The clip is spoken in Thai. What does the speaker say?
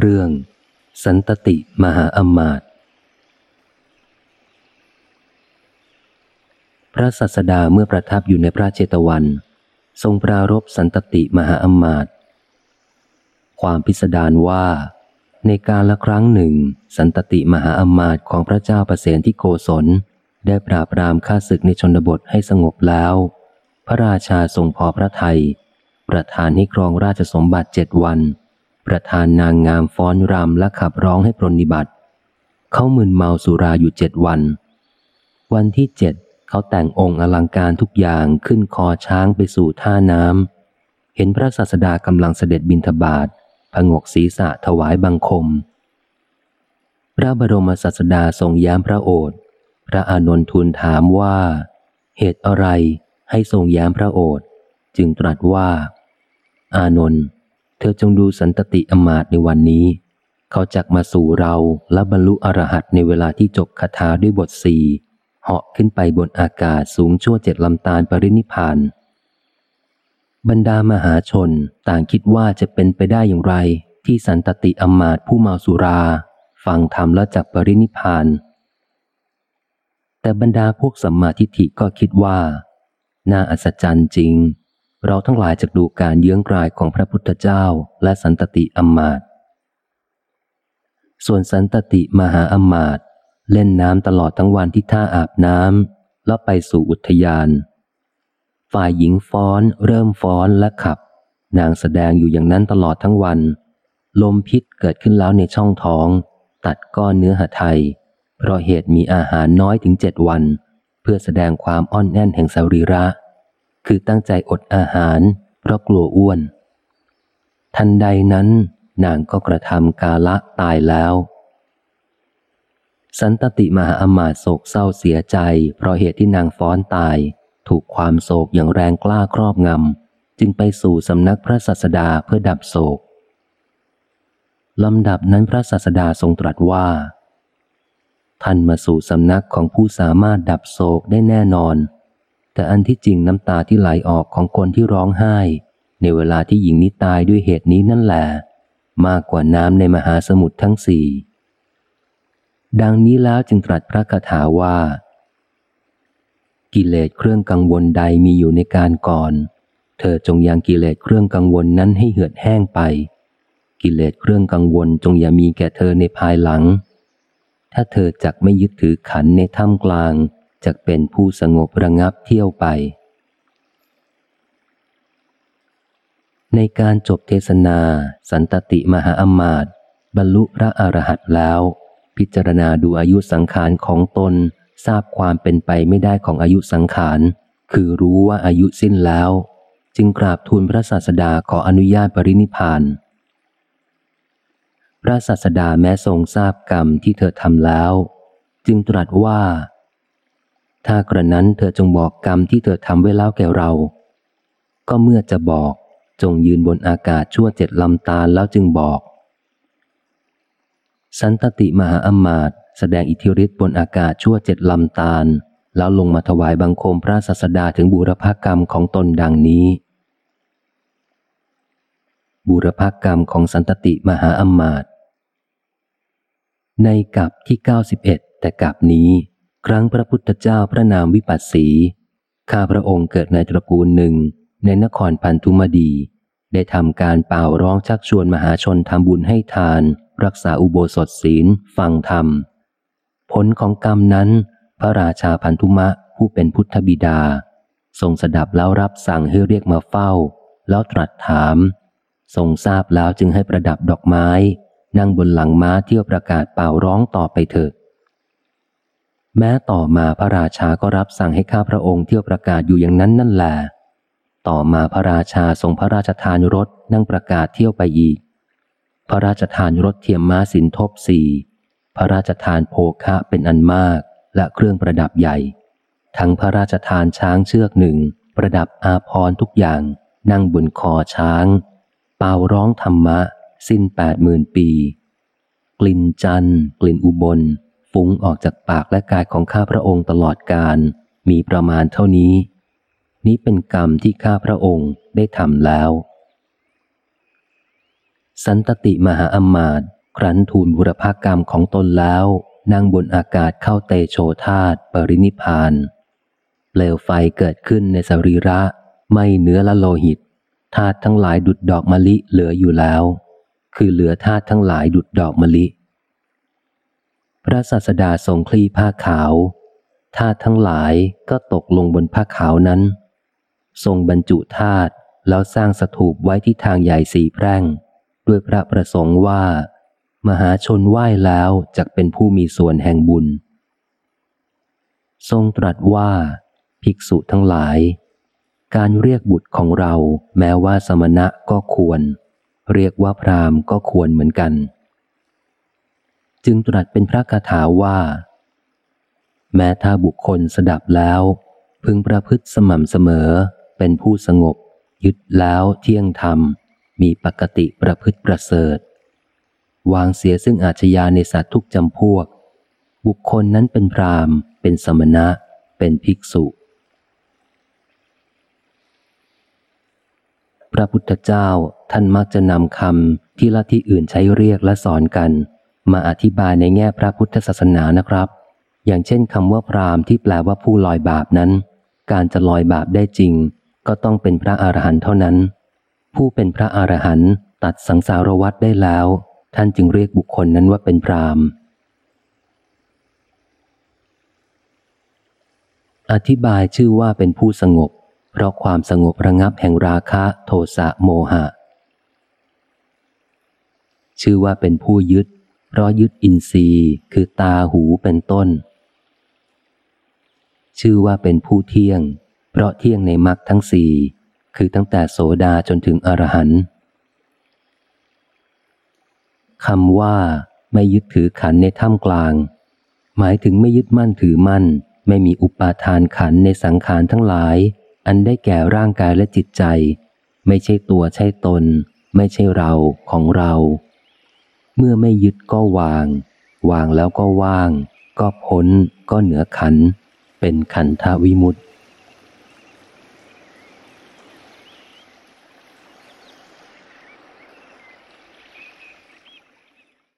เรื่อง สันตติมหาอมาตย์พระสัสดาเมื่อประทับอยู่ในพระเจตวัน ทรงปรารบสันตติมหาอมาตย์ความพิสดารว่า ในการละครั้งหนึ่ง สันตติมหาอมาตย์ของพระเจ้าประเสนที่โกศล ได้ปราบรามข้าศึกในชนบทให้สงบแล้ว พระราชาทรงพอพระทยัยประธานให้ครองราชสมบัติเจ็ดวัน ประธานนางงามฟ้อนรำและขับร้องให้ปรนิบัติ เขามึนเมาสุราอยู่เจ็ดวัน วันที่เจ็ดเขาแต่งองค์อลังการทุกอย่างขึ้นคอช้างไปสู่ท่าน้ำเห็นพระศาสดากำลังเสด็จบินทบาทผงกศีรษะถวายบังคม พระบรมศาสดาทรงย้มพระโอษฐ์พระอานนทูลถามว่า เหตุอะไรให้ทรงย้มพระโอษฐ์จึงตรัสว่า อานนท์ เธอจงดูสันตติอมาตในวันนี้ เขาจักมาสู่เราและบรรลุอรหัตในเวลาที่จบคาถาด้วยบทสี่เหาะขึ้นไปบนอากาศสูงชั่วเจ็ดลำตาลปรินิพานบรรดามหาชนต่างคิดว่าจะเป็นไปได้อย่างไร ที่สันตติอมาตผู้เมาสุรา ฟังธรรมแล้วจักปรินิพาน แต่บรรดาพวกสัมมาทิฏฐิก็คิดว่า น่าอัศจรรย์จริง เราทั้งหลายจะดูการเยื้องกลายของพระพุทธเจ้าและสันตติอมมาตส่วนสันตติมหาอมมาตเล่นน้ำตลอดทั้งวันที่ท่าอาบน้ำแล้วไปสู่อุทยาน ฝ่ายหญิงฟ้อนเริ่มฟ้อนและขับ นางแสดงอยู่อย่างนั้นตลอดทั้งวัน ลมพิษเกิดขึ้นแล้วในช่องท้อง ตัดก้อนเนื้อหาไทย เพราะเหตุมีอาหารน้อยถึงเจ็ดวัน เพื่อแสดงความอ่อนแน่นแห่งสรีระ คือตั้งใจอดอาหาร เพราะกลัวอ้วน ทันใดนั้นนางก็กระทำกาละตายแล้ว สันตติมหาอมาตโศกเศร้าเสียใจ เพราะเหตุที่นางฟ้อนตาย ถูกความโศกอย่างแรงกล้าครอบงำ จึงไปสู่สำนักพระสัสดาเพื่อดับโศกลำดับนั้นพระสัสดาทรงตรัสว่า ท่านมาสู่สำนักของผู้สามารถดับโศกได้แน่นอน แต่อันที่จริงน้ำตาที่ไหลออกของคนที่ร้องไห้ ในเวลาที่หญิงนี้ตายด้วยเหตุนี้นั่นแหละมากกว่าน้ำในมหาสมุทรทั้งสี่ดังนี้แล้วจึงตรัสพระคาถาว่า กิเลสเครื่องกังวลใดมีอยู่ในการก่อน เธอจงยังกิเลสเครื่องกังวลนั้นให้เหือดแห้งไป กิเลสเครื่องกังวลจงอย่ามีแก่เธอในภายหลัง ถ้าเธอจักไม่ยึดถือขันในถ้ำกลาง จักเป็นผู้สงบระงับเที่ยวไป ในการจบเทศนา สันตติมหาอมาตย์บรรลุพระอรหันต์แล้ว พิจารณาดูอายุสังขารของตนทราบความเป็นไปไม่ได้ของอายุสังขาร คือรู้ว่าอายุสิ้นแล้ว จึงกราบทูลพระศาสดาขออนุญาตปรินิพานพระศาสดาแม้ทรงทราบกรรมที่เธอทำแล้ว จึงตรัสว่า ถ้ากระนั้นเธอจงบอกกรรมที่เธอทำไว้แล้วแก่เรา ก็เมื่อจะบอกจงยืนบนอากาศชั่วเจ็ดลำตาแล้วจึงบอก สันตติมหาอมาตแสดงอิทธิฤทธิ์บนอากาศชั่วเจ็ดลำตาล แล้วลงมาถวายบังคมพระศาสดาถึงบูรพกรรมของตนดังนี้ บูรพกรรมของสันตติมหาอมาตในกับที่เก้าสิบเอ็ดแต่กับนี้ ครั้งพระพุทธเจ้าพระนามวิปัสสี ข้าพระองค์เกิดในตระกูลหนึ่งในนครพันธุมดี ได้ทำการเป่าร้องชักชวนมหาชนทำบุญให้ทาน รักษาอุโบสถศีล ฟังธรรม ผลของกรรมนั้น พระราชาพันธุมะผู้เป็นพุทธบิดา ทรงสดับแล้วรับสั่งให้เรียกมาเฝ้า แล้วตรัสถาม ทรงทราบแล้วจึงให้ประดับดอกไม้ นั่งบนหลังม้าเที่ยวประกาศเป่าร้องต่อไปเถิด แม้ต่อมาพระราชาก็รับสั่งให้ข้าพระองค์เที่ยวประกาศอยู่อย่างนั้นนั่นแหละต่อมาพระราชาทรงพระราชทานรถนั่งประกาศเที่ยวไปอีก พระราชทานรถเทียมม้าสินทบสี่พระราชทานโภคะเป็นอันมากและเครื่องประดับใหญ่ ทั้งพระราชทานช้างเชือกหนึ่ง ประดับอาพรทุกอย่าง นั่งบนคอช้าง เป่าร้องธรรมะ สิ้นแปดหมื่นปี กลิ่นจันกลิ่นอุบล ฟุ้งออกจากปากและกายของข้าพระองค์ตลอดการ มีประมาณเท่านี้ นี้เป็นกรรมที่ข้าพระองค์ได้ทำแล้ว สันตติมหาอมาตย์ครั้นทูลบุรพากรรมของตนแล้ว นั่งบนอากาศเข้าเตโชธาตปรินิพานเปลวไฟเกิดขึ้นในสรีระ ไม่เนื้อละโลหิตธาตุทั้งหลายดุดดอกมะลิเหลืออยู่แล้ว คือเหลือธาตุทั้งหลายดุดดอกมะลิ พระศาสดาทรงคลี่ผ้าขาวธาตุทั้งหลายก็ตกลงบนผ้าขาวนั้น ทรงบรรจุธาตุแล้วสร้างสถูปไว้ที่ทางใหญ่สีแพร่ง ด้วยพระประสงค์ว่า มหาชนไหว้แล้วจะเป็นผู้มีส่วนแห่งบุญ ทรงตรัสว่า ภิกษุทั้งหลาย การเรียกบุตรของเราแม้ว่าสมณะก็ควร เรียกว่าพราหมณ์ก็ควรเหมือนกัน จึงตรัสเป็นพระคาถาว่า แม้ถ้าบุคคลสดับแล้ว พึงประพฤติสม่ำเสมอ เป็นผู้สงบ ยึดแล้วเที่ยงธรรม มีปกติประพฤติประเสริฐ วางเสียซึ่งอาชญาในสัตว์ทุกจำพวก บุคคลนั้นเป็นพรามเป็นสมณะ เป็นภิกษุพระพุทธเจ้าท่านมักจะนำคำที่ละที่อื่นใช้เรียกและสอนกัน มาอธิบายในแง่พระพุทธศาสนานะครับ อย่างเช่นคำว่าพรามที่แปลว่าผู้ลอยบาปนั้น การจะลอยบาปได้จริง ก็ต้องเป็นพระอรหันต์เท่านั้น ผู้เป็นพระอรหันต์ตัดสังสารวัฏได้แล้ว ท่านจึงเรียกบุคคลนั้นว่าเป็นพรามอธิบายชื่อว่าเป็นผู้สงบ เพราะความสงบระงับแห่งราคะโทสะโมหะ ชื่อว่าเป็นผู้ยึด เพราะยึดอินทรีย์คือตาหูเป็นต้น ชื่อว่าเป็นผู้เที่ยง เพราะเที่ยงในมรรคทั้งสี่คือตั้งแต่โสดาจนถึงอรหันต์คำว่าไม่ยึดถือขันในถ้ำกลาง หมายถึงไม่ยึดมั่นถือมั่น ไม่มีอุปาทานขันในสังขารทั้งหลาย อันได้แก่ร่างกายและจิตใจ ไม่ใช่ตัวใช่ตน ไม่ใช่เราของเรา เมื่อไม่ยึดก็วาง วางแล้วก็ว่าง ก็พ้น ก็เหนือขัน เป็นขันธวิมุตติ